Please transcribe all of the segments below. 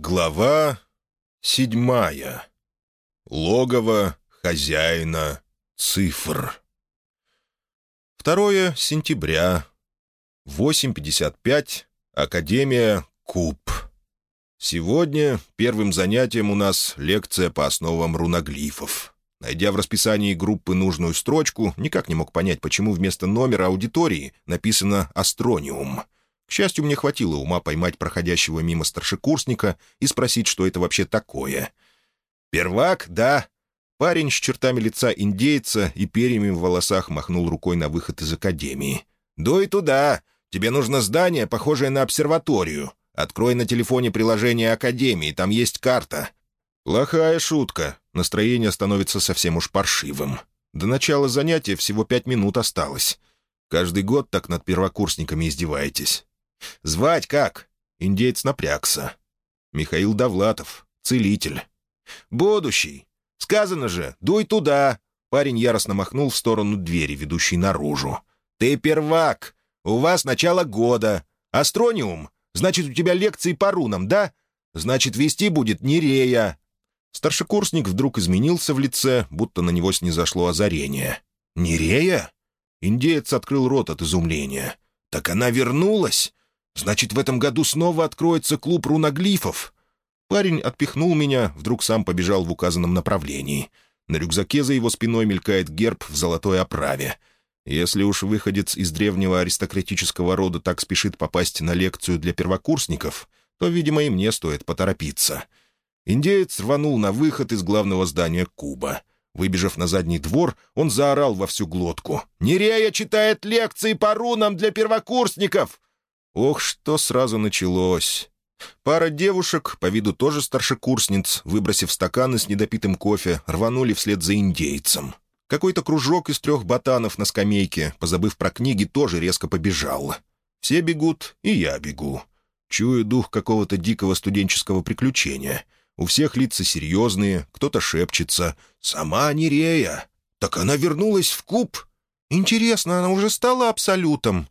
Глава седьмая. Логово хозяина цифр. 2 сентября. 8.55. Академия Куб. Сегодня первым занятием у нас лекция по основам руноглифов. Найдя в расписании группы нужную строчку, никак не мог понять, почему вместо номера аудитории написано «Астрониум». К счастью, мне хватило ума поймать проходящего мимо старшекурсника и спросить, что это вообще такое. «Первак, да». Парень с чертами лица индейца и перьями в волосах махнул рукой на выход из академии. «Дуй туда. Тебе нужно здание, похожее на обсерваторию. Открой на телефоне приложение Академии, там есть карта». Плохая шутка. Настроение становится совсем уж паршивым. До начала занятия всего пять минут осталось. Каждый год так над первокурсниками издеваетесь. «Звать как?» Индеец напрягся. «Михаил Довлатов, целитель». «Будущий. Сказано же, дуй туда!» Парень яростно махнул в сторону двери, ведущей наружу. «Ты первак. У вас начало года. Астрониум. Значит, у тебя лекции по рунам, да? Значит, вести будет Нерея». Старшекурсник вдруг изменился в лице, будто на него снизошло озарение. «Нерея?» Индеец открыл рот от изумления. «Так она вернулась? Значит, в этом году снова откроется клуб руноглифов. Парень отпихнул меня, вдруг сам побежал в указанном направлении. На рюкзаке за его спиной мелькает герб в золотой оправе. Если уж выходец из древнего аристократического рода так спешит попасть на лекцию для первокурсников, то, видимо, и мне стоит поторопиться. Индеец рванул на выход из главного здания Куба. Выбежав на задний двор, он заорал во всю глотку. «Нерея читает лекции по рунам для первокурсников! Ох, что сразу началось. Пара девушек, по виду тоже старшекурсниц, выбросив стаканы с недопитым кофе, рванули вслед за индейцем. Какой-то кружок из трех ботанов на скамейке, позабыв про книги, тоже резко побежал. Все бегут, и я бегу. Чую дух какого-то дикого студенческого приключения. У всех лица серьезные, кто-то шепчется. «Сама Нерея! Так она вернулась в куб! Интересно, она уже стала абсолютом?»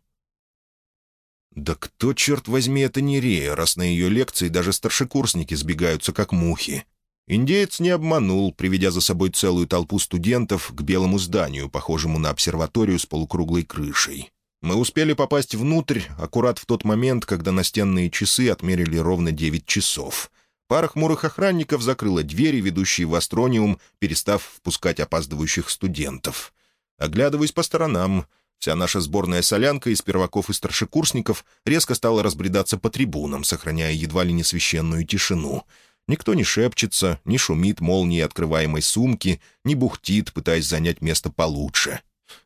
Да кто, черт возьми, это не Рея, раз на ее лекции даже старшекурсники сбегаются, как мухи? Индеец не обманул, приведя за собой целую толпу студентов к белому зданию, похожему на обсерваторию с полукруглой крышей. Мы успели попасть внутрь аккурат в тот момент, когда настенные часы отмерили ровно девять часов. Пара хмурых охранников закрыла двери, ведущие в астрониум, перестав впускать опаздывающих студентов. Оглядываясь по сторонам, Вся наша сборная солянка из перваков и старшекурсников резко стала разбредаться по трибунам, сохраняя едва ли не священную тишину. Никто не шепчется, не шумит молнией открываемой сумки, не бухтит, пытаясь занять место получше.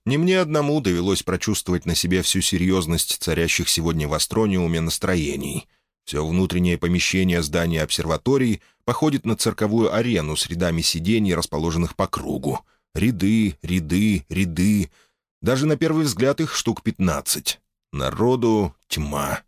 Не мне одному довелось прочувствовать на себе всю серьезность царящих сегодня в астрониуме настроений. Все внутреннее помещение здания обсерватории походит на цирковую арену с рядами сидений, расположенных по кругу. Ряды, ряды, ряды — даже на первый взгляд их штук пятнадцать. Народу тьма.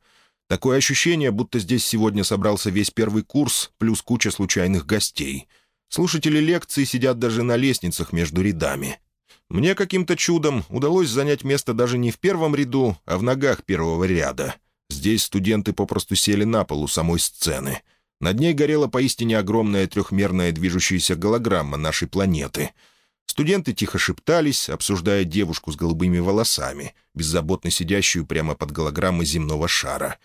Такое ощущение, будто здесь сегодня собрался весь первый курс, плюс куча случайных гостей. Слушатели лекций сидят даже на лестницах между рядами. Мне каким-то чудом удалось занять место даже не в первом ряду, а в ногах первого ряда. Здесь студенты попросту сели на полу самой сцены. Над ней горела поистине огромная трехмерная движущаяся голограмма нашей планеты — Студенты тихо шептались, обсуждая девушку с голубыми волосами, беззаботно сидящую прямо под голограммой земного шара.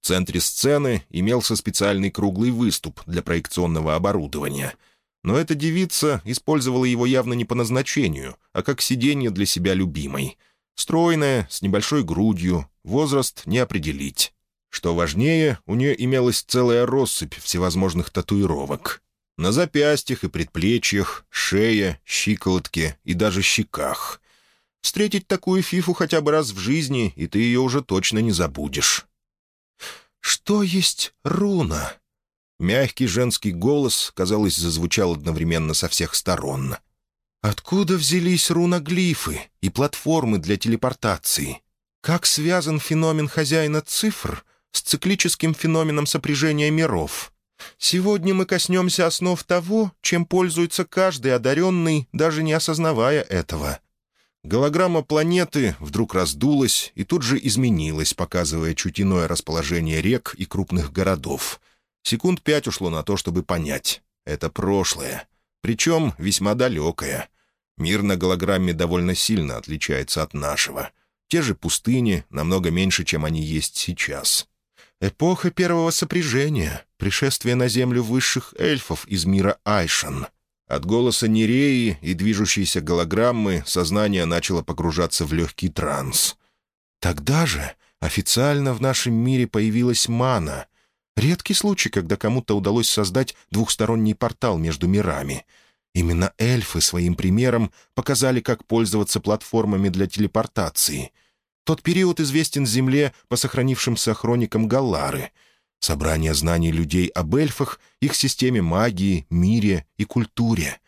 В центре сцены имелся специальный круглый выступ для проекционного оборудования. Но эта девица использовала его явно не по назначению, а как сиденье для себя любимой. Стройная, с небольшой грудью, возраст не определить. Что важнее, у нее имелась целая россыпь всевозможных татуировок. На запястьях и предплечьях, шее, щиколотке и даже щеках. Встретить такую фифу хотя бы раз в жизни, и ты ее уже точно не забудешь. «Что есть руна?» Мягкий женский голос, казалось, зазвучал одновременно со всех сторон. «Откуда взялись руноглифы и платформы для телепортации? Как связан феномен хозяина цифр с циклическим феноменом сопряжения миров?» Сегодня мы коснемся основ того, чем пользуется каждый одаренный, даже не осознавая этого». Голограмма планеты вдруг раздулась и тут же изменилась, показывая чуть иное расположение рек и крупных городов. Секунд пять ушло на то, чтобы понять. Это прошлое. Причем весьма далекое. Мир на голограмме довольно сильно отличается от нашего. Те же пустыни, намного меньше, чем они есть сейчас. Эпоха первого сопряжения, пришествие на Землю высших эльфов из мира Айшан. От голоса Нереи и движущейся голограммы сознание начало погружаться в легкий транс. Тогда же официально в нашем мире появилась мана. Редкий случай, когда кому-то удалось создать двухсторонний портал между мирами. Именно эльфы своим примером показали, как пользоваться платформами для телепортации. Тот период известен Земле по сохранившимся хроникам Галлары — Собрание знаний людей об эльфах, их системе магии, мире и культуре.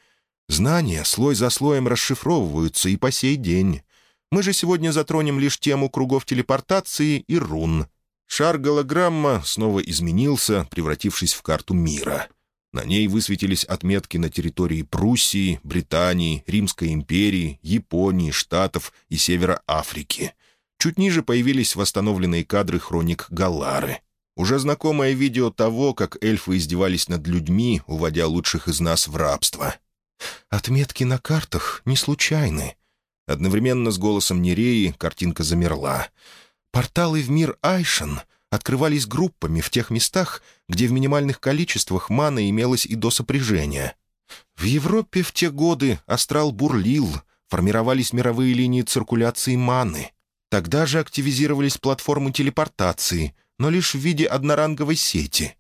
Знания слой за слоем расшифровываются и по сей день. Мы же сегодня затронем лишь тему кругов телепортации и рун. Шар голограмма снова изменился, превратившись в карту мира. На ней высветились отметки на территории Пруссии, Британии, Римской империи, Японии, Штатов и Севера Африки. Чуть ниже появились восстановленные кадры хроник Галлары — уже знакомое видео того, как эльфы издевались над людьми, уводя лучших из нас в рабство. «Отметки на картах не случайны». Одновременно с голосом Нереи картинка замерла. «Порталы в мир Айшен открывались группами в тех местах, где в минимальных количествах маны имелось и до сопряжения. В Европе в те годы астрал бурлил, формировались мировые линии циркуляции маны. Тогда же активизировались платформы телепортации — но лишь в виде одноранговой сети.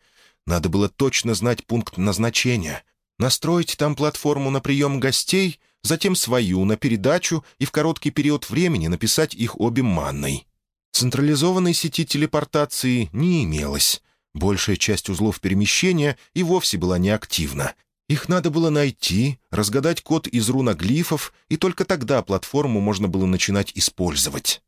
Надо было точно знать пункт назначения, настроить там платформу на прием гостей, затем свою на передачу и в короткий период времени написать их обе манной. Централизованной сети телепортации не имелось. Большая часть узлов перемещения и вовсе была неактивна. Их надо было найти, разгадать код из руноглифов, и только тогда платформу можно было начинать использовать.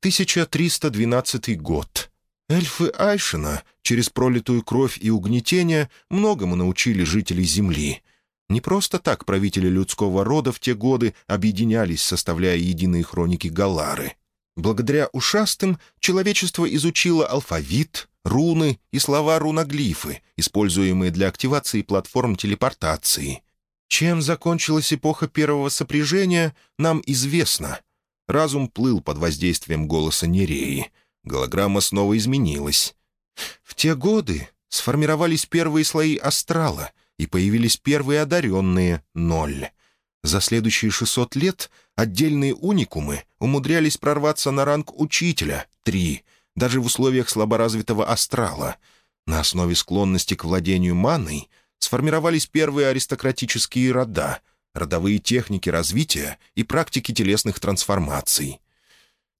1312 год. Эльфы Айшина через пролитую кровь и угнетение многому научили жителей Земли. Не просто так правители людского рода в те годы объединялись, составляя единые хроники Галары. Благодаря ушастым человечество изучило алфавит, руны и слова-руноглифы, используемые для активации платформ телепортации. Чем закончилась эпоха первого сопряжения, нам известно. Разум плыл под воздействием голоса Нереи — Голограмма снова изменилась. В те годы сформировались первые слои астрала, и появились первые одаренные — ноль. За следующие 600 лет отдельные уникумы умудрялись прорваться на ранг учителя — три, даже в условиях слаборазвитого астрала. На основе склонности к владению маной сформировались первые аристократические рода, родовые техники развития и практики телесных трансформаций —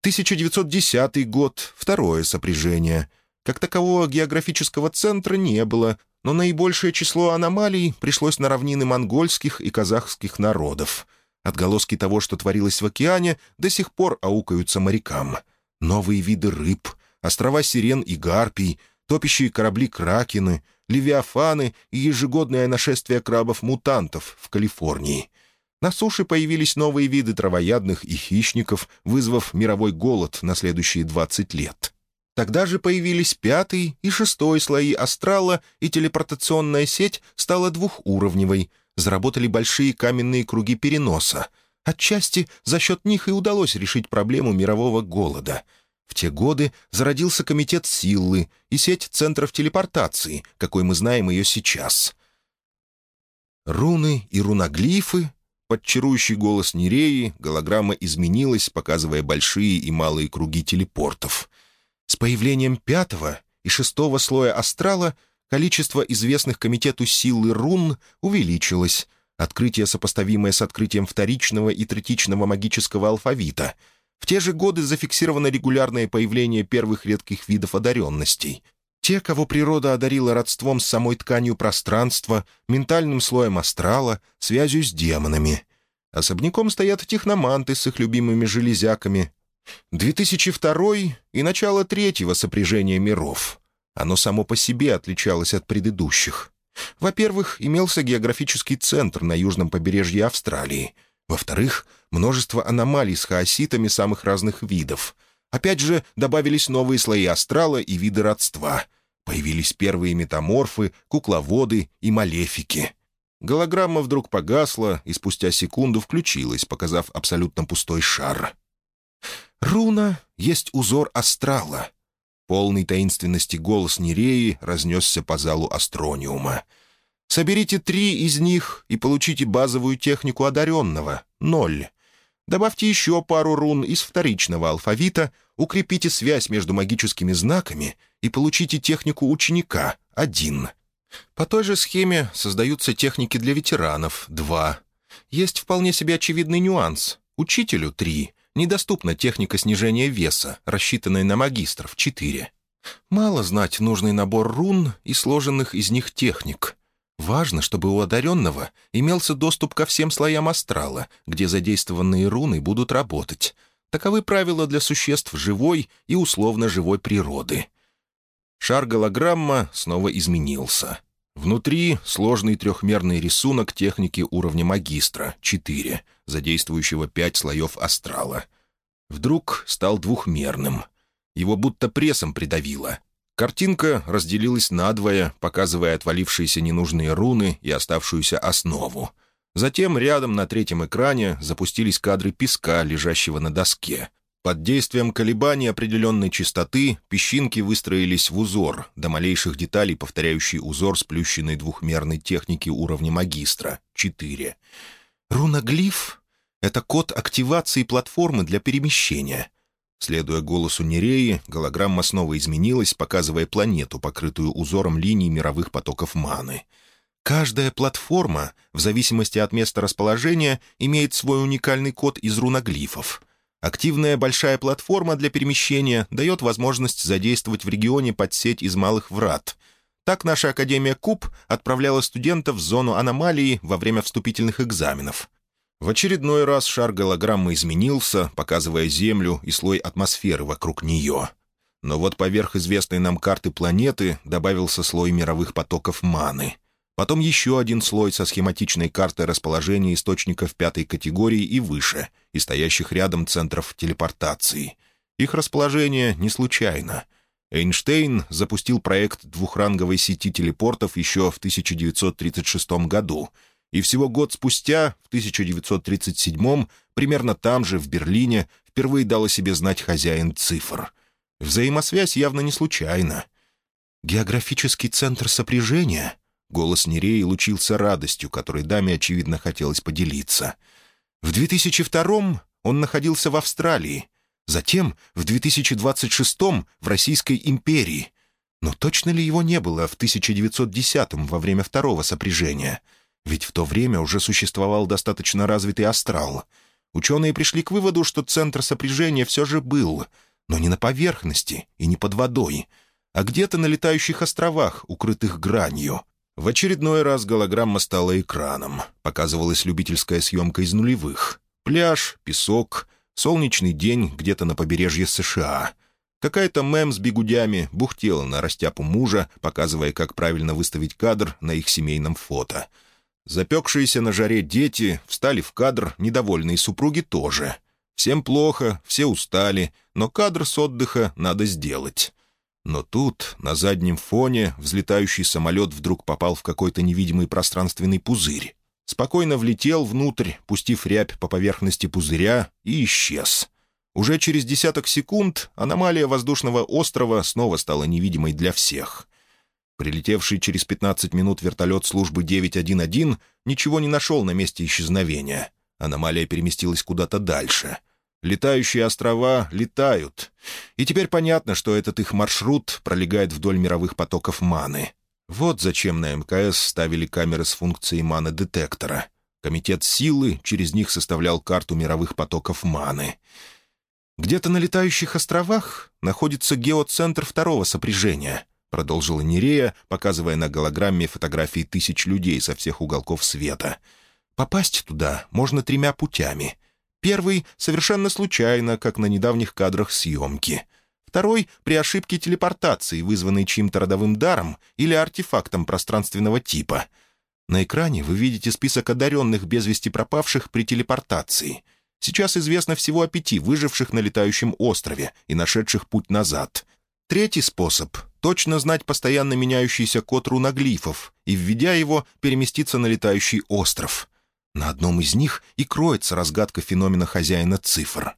1910 год, второе сопряжение. Как такового географического центра не было, но наибольшее число аномалий пришлось на равнины монгольских и казахских народов. Отголоски того, что творилось в океане, до сих пор аукаются морякам. Новые виды рыб, острова сирен и гарпий, топящие корабли-кракены, левиафаны и ежегодное нашествие крабов-мутантов в Калифорнии — на суше появились новые виды травоядных и хищников, вызвав мировой голод на следующие 20 лет. Тогда же появились пятый и шестой слои астрала, и телепортационная сеть стала двухуровневой. Заработали большие каменные круги переноса. Отчасти за счет них и удалось решить проблему мирового голода. В те годы зародился комитет силы и сеть центров телепортации, какой мы знаем ее сейчас. Руны и руноглифы под чарующий голос Нереи голограмма изменилась, показывая большие и малые круги телепортов. С появлением пятого и шестого слоя астрала количество известных комитету силы рун увеличилось. Открытие, сопоставимое с открытием вторичного и третичного магического алфавита. В те же годы зафиксировано регулярное появление первых редких видов одаренностей — те, кого природа одарила родством с самой тканью пространства, ментальным слоем астрала, связью с демонами. Особняком стоят техноманты с их любимыми железяками. 2002 и начало третьего сопряжения миров. Оно само по себе отличалось от предыдущих. Во-первых, имелся географический центр на южном побережье Австралии. Во-вторых, множество аномалий с хаоситами самых разных видов. Опять же, добавились новые слои астрала и виды родства — Появились первые метаморфы, кукловоды и малефики. Голограмма вдруг погасла и спустя секунду включилась, показав абсолютно пустой шар. «Руна есть узор астрала». Полный таинственности голос Нереи разнесся по залу астрониума. «Соберите три из них и получите базовую технику одаренного — ноль. Добавьте еще пару рун из вторичного алфавита, укрепите связь между магическими знаками и получите технику ученика — один. По той же схеме создаются техники для ветеранов — два. Есть вполне себе очевидный нюанс. Учителю — три. Недоступна техника снижения веса, рассчитанная на магистров — четыре. Мало знать нужный набор рун и сложенных из них техник. Важно, чтобы у одаренного имелся доступ ко всем слоям астрала, где задействованные руны будут работать. Таковы правила для существ живой и условно-живой природы. Шар-голограмма снова изменился. Внутри сложный трехмерный рисунок техники уровня магистра, 4, задействующего пять слоев астрала. Вдруг стал двухмерным. Его будто прессом придавило. Картинка разделилась надвое, показывая отвалившиеся ненужные руны и оставшуюся основу. Затем рядом на третьем экране запустились кадры песка, лежащего на доске. Под действием колебаний определенной частоты песчинки выстроились в узор, до малейших деталей повторяющий узор сплющенной двухмерной техники уровня магистра — 4. Руноглиф — это код активации платформы для перемещения — Следуя голосу Нереи, голограмма снова изменилась, показывая планету, покрытую узором линий мировых потоков маны. Каждая платформа, в зависимости от места расположения, имеет свой уникальный код из руноглифов. Активная большая платформа для перемещения дает возможность задействовать в регионе подсеть из малых врат. Так наша Академия Куб отправляла студентов в зону аномалии во время вступительных экзаменов. В очередной раз шар голограммы изменился, показывая Землю и слой атмосферы вокруг нее. Но вот поверх известной нам карты планеты добавился слой мировых потоков маны. Потом еще один слой со схематичной картой расположения источников пятой категории и выше, и стоящих рядом центров телепортации. Их расположение не случайно. Эйнштейн запустил проект двухранговой сети телепортов еще в 1936 году — и всего год спустя, в 1937-м, примерно там же, в Берлине, впервые дал о себе знать хозяин цифр. Взаимосвязь явно не случайна. «Географический центр сопряжения?» Голос Нереи лучился радостью, которой даме, очевидно, хотелось поделиться. В 2002-м он находился в Австралии, затем в 2026-м в Российской империи. Но точно ли его не было в 1910-м во время второго сопряжения — ведь в то время уже существовал достаточно развитый астрал. Ученые пришли к выводу, что центр сопряжения все же был, но не на поверхности и не под водой, а где-то на летающих островах, укрытых гранью. В очередной раз голограмма стала экраном. Показывалась любительская съемка из нулевых. Пляж, песок, солнечный день где-то на побережье США. Какая-то мем с бегудями бухтела на растяпу мужа, показывая, как правильно выставить кадр на их семейном фото — Запекшиеся на жаре дети встали в кадр, недовольные супруги тоже. Всем плохо, все устали, но кадр с отдыха надо сделать. Но тут, на заднем фоне, взлетающий самолет вдруг попал в какой-то невидимый пространственный пузырь. Спокойно влетел внутрь, пустив рябь по поверхности пузыря, и исчез. Уже через десяток секунд аномалия воздушного острова снова стала невидимой для всех — Прилетевший через 15 минут вертолет службы 911 ничего не нашел на месте исчезновения. Аномалия переместилась куда-то дальше. Летающие острова летают. И теперь понятно, что этот их маршрут пролегает вдоль мировых потоков маны. Вот зачем на МКС ставили камеры с функцией маны-детектора. Комитет силы через них составлял карту мировых потоков маны. Где-то на летающих островах находится геоцентр второго сопряжения —— продолжила Нерея, показывая на голограмме фотографии тысяч людей со всех уголков света. «Попасть туда можно тремя путями. Первый — совершенно случайно, как на недавних кадрах съемки. Второй — при ошибке телепортации, вызванной чьим-то родовым даром или артефактом пространственного типа. На экране вы видите список одаренных без вести пропавших при телепортации. Сейчас известно всего о пяти выживших на летающем острове и нашедших путь назад — Третий способ — точно знать постоянно меняющийся код руноглифов и, введя его, переместиться на летающий остров. На одном из них и кроется разгадка феномена хозяина цифр.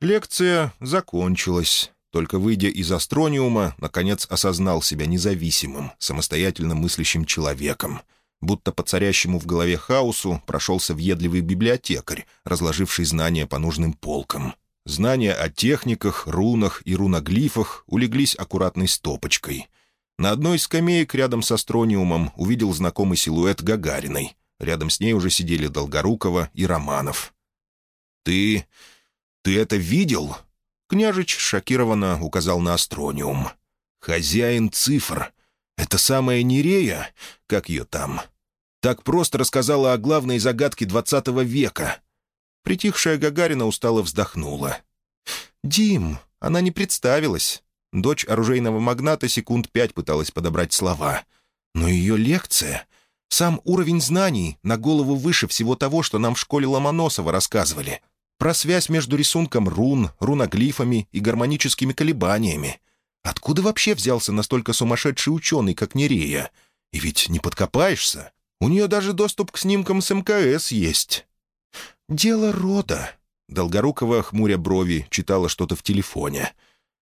Лекция закончилась. Только выйдя из астрониума, наконец осознал себя независимым, самостоятельно мыслящим человеком. Будто по царящему в голове хаосу прошелся въедливый библиотекарь, разложивший знания по нужным полкам. Знания о техниках, рунах и руноглифах улеглись аккуратной стопочкой. На одной из скамеек рядом с астрониумом увидел знакомый силуэт Гагариной. Рядом с ней уже сидели Долгорукова и Романов. «Ты... ты это видел?» Княжич шокированно указал на астрониум. «Хозяин цифр. Это самая Нерея? Как ее там?» Так просто рассказала о главной загадке двадцатого века. Притихшая Гагарина устало вздохнула. «Дим, она не представилась». Дочь оружейного магната секунд пять пыталась подобрать слова. Но ее лекция... Сам уровень знаний на голову выше всего того, что нам в школе Ломоносова рассказывали про связь между рисунком рун, руноглифами и гармоническими колебаниями. Откуда вообще взялся настолько сумасшедший ученый, как Нерея? И ведь не подкопаешься. У нее даже доступ к снимкам с МКС есть. «Дело рода», — Долгорукова, хмуря брови, читала что-то в телефоне.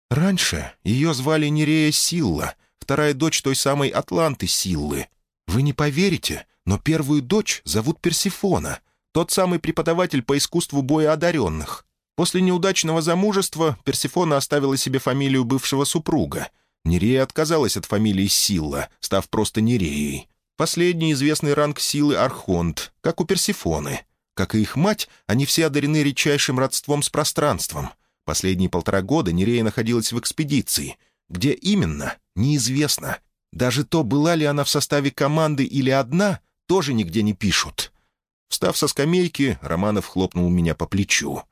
«Раньше ее звали Нерея Силла, вторая дочь той самой Атланты Силлы. Вы не поверите, но первую дочь зовут Персифона, тот самый преподаватель по искусству боя одаренных. После неудачного замужества Персифона оставила себе фамилию бывшего супруга. Нерея отказалась от фамилии Силла, став просто Нереей. Последний известный ранг силы — Архонт, как у Персифоны. Как и их мать, они все одарены редчайшим родством с пространством. Последние полтора года Нерея находилась в экспедиции. Где именно, неизвестно. Даже то, была ли она в составе команды или одна, тоже нигде не пишут. Встав со скамейки, Романов хлопнул меня по плечу.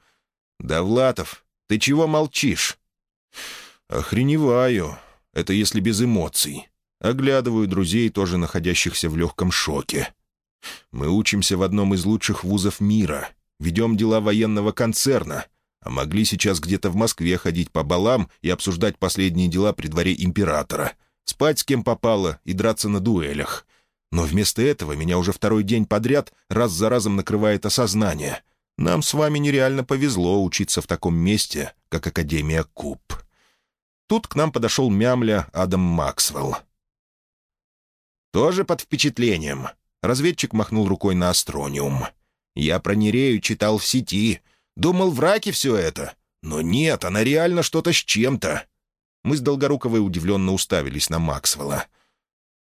«Довлатов, ты чего молчишь?» «Охреневаю. Это если без эмоций. Оглядываю друзей, тоже находящихся в легком шоке. Мы учимся в одном из лучших вузов мира, ведем дела военного концерна, а могли сейчас где-то в Москве ходить по балам и обсуждать последние дела при дворе императора, спать с кем попало и драться на дуэлях. Но вместо этого меня уже второй день подряд раз за разом накрывает осознание. Нам с вами нереально повезло учиться в таком месте, как Академия Куб. Тут к нам подошел мямля Адам Максвелл. «Тоже под впечатлением?» Разведчик махнул рукой на астрониум. «Я про Нерею читал в сети. Думал, враки все это. Но нет, она реально что-то с чем-то». Мы с Долгоруковой удивленно уставились на Максвелла.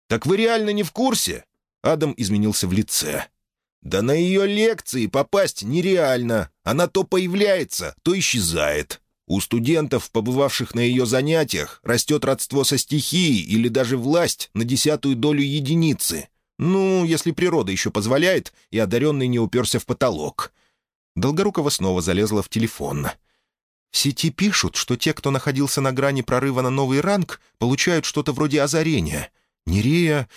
«Так вы реально не в курсе?» Адам изменился в лице. «Да на ее лекции попасть нереально. Она то появляется, то исчезает. У студентов, побывавших на ее занятиях, растет родство со стихией или даже власть на десятую долю единицы. Ну, если природа еще позволяет, и одаренный не уперся в потолок». Долгорукова снова залезла в телефон. В сети пишут, что те, кто находился на грани прорыва на новый ранг, получают что-то вроде озарения — Нерея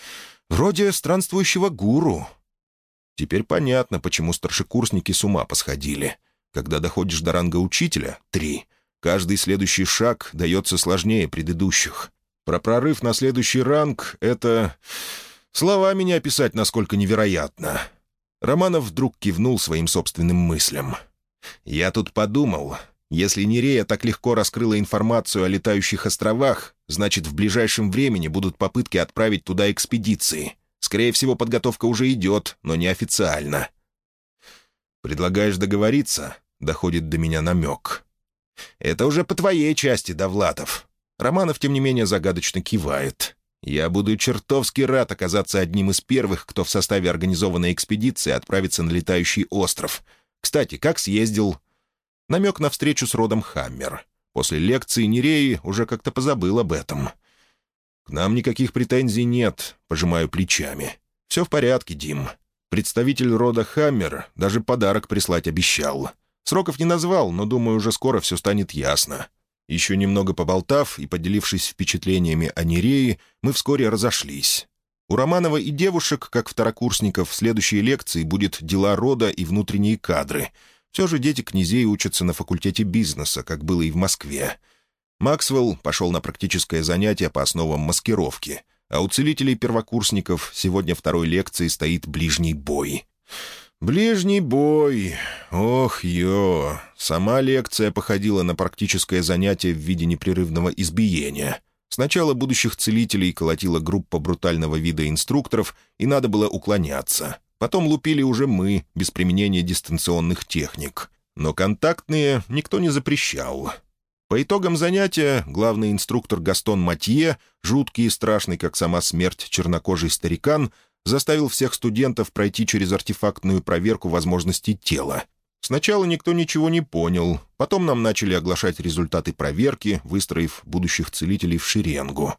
вроде странствующего гуру. Теперь понятно, почему старшекурсники с ума посходили. Когда доходишь до ранга учителя — три. Каждый следующий шаг дается сложнее предыдущих. Про прорыв на следующий ранг — это... Словами не описать, насколько невероятно. Романов вдруг кивнул своим собственным мыслям. «Я тут подумал, если Нерея так легко раскрыла информацию о летающих островах, значит, в ближайшем времени будут попытки отправить туда экспедиции. Скорее всего, подготовка уже идет, но неофициально. «Предлагаешь договориться?» — доходит до меня намек. «Это уже по твоей части, Довлатов». Романов, тем не менее, загадочно кивает. «Я буду чертовски рад оказаться одним из первых, кто в составе организованной экспедиции отправится на летающий остров. Кстати, как съездил? Намек на встречу с родом Хаммер. После лекции Нереи уже как-то позабыл об этом. «К нам никаких претензий нет», — пожимаю плечами. «Все в порядке, Дим. Представитель рода Хаммер даже подарок прислать обещал. Сроков не назвал, но, думаю, уже скоро все станет ясно». Еще немного поболтав и поделившись впечатлениями о Нерее, мы вскоре разошлись. У Романова и девушек, как второкурсников, в следующей лекции будет «Дела рода и внутренние кадры», все же дети князей учатся на факультете бизнеса, как было и в Москве. Максвелл пошел на практическое занятие по основам маскировки, а у целителей-первокурсников сегодня второй лекции стоит ближний бой. «Ближний бой! Ох, ё!» Сама лекция походила на практическое занятие в виде непрерывного избиения. Сначала будущих целителей колотила группа брутального вида инструкторов, и надо было уклоняться. Потом лупили уже мы, без применения дистанционных техник. Но контактные никто не запрещал. По итогам занятия главный инструктор Гастон Матье, жуткий и страшный, как сама смерть, чернокожий старикан, заставил всех студентов пройти через артефактную проверку возможностей тела. Сначала никто ничего не понял, потом нам начали оглашать результаты проверки, выстроив будущих целителей в шеренгу.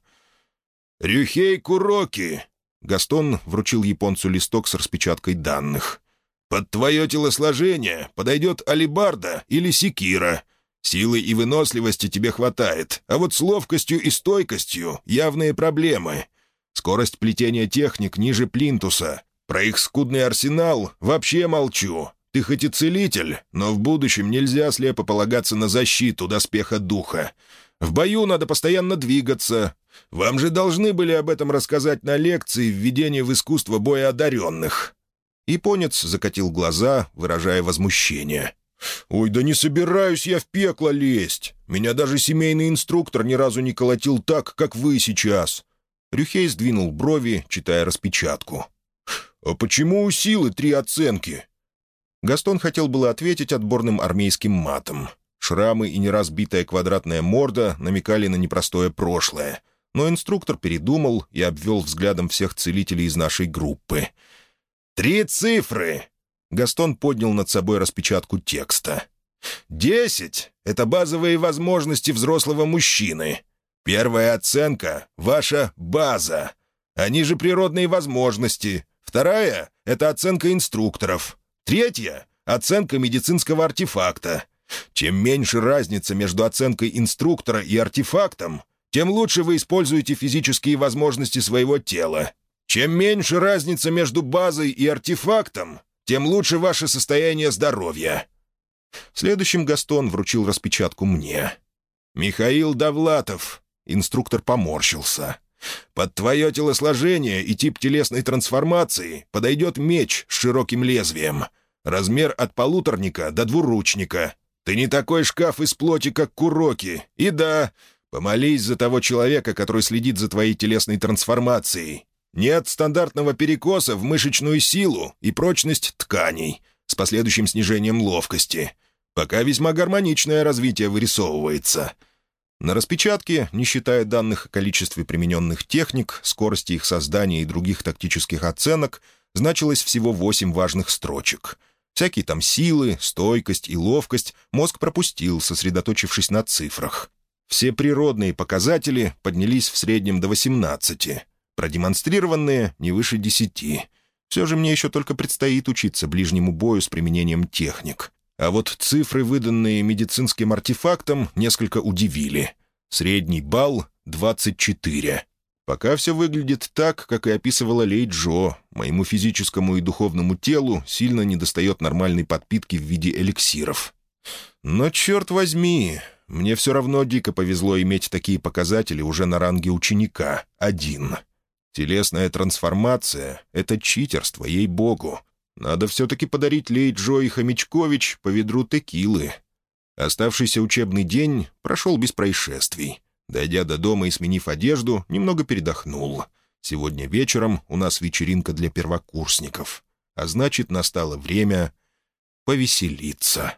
«Рюхей Куроки!» Гастон вручил японцу листок с распечаткой данных. «Под твое телосложение подойдет алибарда или секира. Силы и выносливости тебе хватает, а вот с ловкостью и стойкостью явные проблемы. Скорость плетения техник ниже плинтуса. Про их скудный арсенал вообще молчу. Ты хоть и целитель, но в будущем нельзя слепо полагаться на защиту доспеха духа. В бою надо постоянно двигаться. Вам же должны были об этом рассказать на лекции «Введение в искусство боя одаренных». Японец закатил глаза, выражая возмущение. «Ой, да не собираюсь я в пекло лезть. Меня даже семейный инструктор ни разу не колотил так, как вы сейчас». Рюхей сдвинул брови, читая распечатку. «А почему у силы три оценки?» Гастон хотел было ответить отборным армейским матом. Шрамы и неразбитая квадратная морда намекали на непростое прошлое. Но инструктор передумал и обвел взглядом всех целителей из нашей группы. «Три цифры!» Гастон поднял над собой распечатку текста. «Десять — это базовые возможности взрослого мужчины. Первая оценка — ваша база. Они же природные возможности. Вторая — это оценка инструкторов. Третья — оценка медицинского артефакта. Чем меньше разница между оценкой инструктора и артефактом, тем лучше вы используете физические возможности своего тела. Чем меньше разница между базой и артефактом, тем лучше ваше состояние здоровья». Следующим Гастон вручил распечатку мне. «Михаил Довлатов». Инструктор поморщился. «Под твое телосложение и тип телесной трансформации подойдет меч с широким лезвием. Размер от полуторника до двуручника. Ты не такой шкаф из плоти, как Куроки. И да, помолись за того человека, который следит за твоей телесной трансформацией. Нет стандартного перекоса в мышечную силу и прочность тканей, с последующим снижением ловкости. Пока весьма гармоничное развитие вырисовывается. На распечатке, не считая данных о количестве примененных техник, скорости их создания и других тактических оценок, значилось всего восемь важных строчек. Всякие там силы, стойкость и ловкость мозг пропустил, сосредоточившись на цифрах. Все природные показатели поднялись в среднем до 18, продемонстрированные не выше десяти. Все же мне еще только предстоит учиться ближнему бою с применением техник. А вот цифры, выданные медицинским артефактом, несколько удивили. Средний балл — 24. Пока все выглядит так, как и описывала Лей Джо. Моему физическому и духовному телу сильно недостает нормальной подпитки в виде эликсиров. Но, черт возьми, мне все равно дико повезло иметь такие показатели уже на ранге ученика. Один. Телесная трансформация — это читерство, ей-богу. Надо все-таки подарить Лей Джо и Хомячкович по ведру текилы. Оставшийся учебный день прошел без происшествий. Дойдя до дома и сменив одежду, немного передохнул. Сегодня вечером у нас вечеринка для первокурсников. А значит, настало время повеселиться.